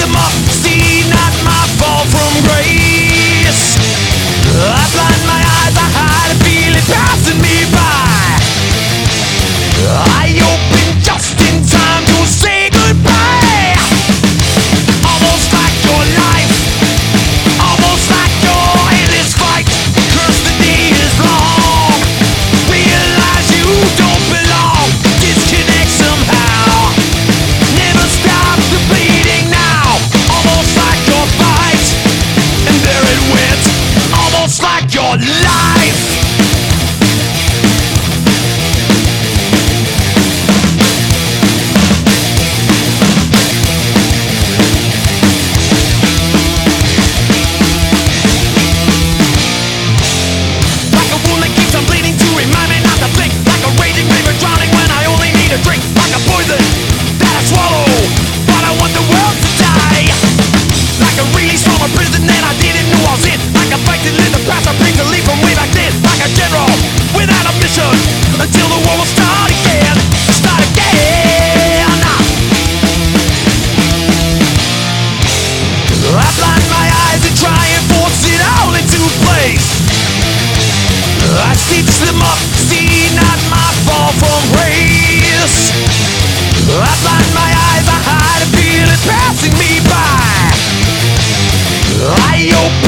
them up, see not my fall from grace. Drink. Like a poison that I swallow, but I want the world to die. Like a prison I didn't know I was in. Like a the past I from. Like a general without a mission until the war will start again. Start again. I blind my eyes and try and force it all into place. I them up, radio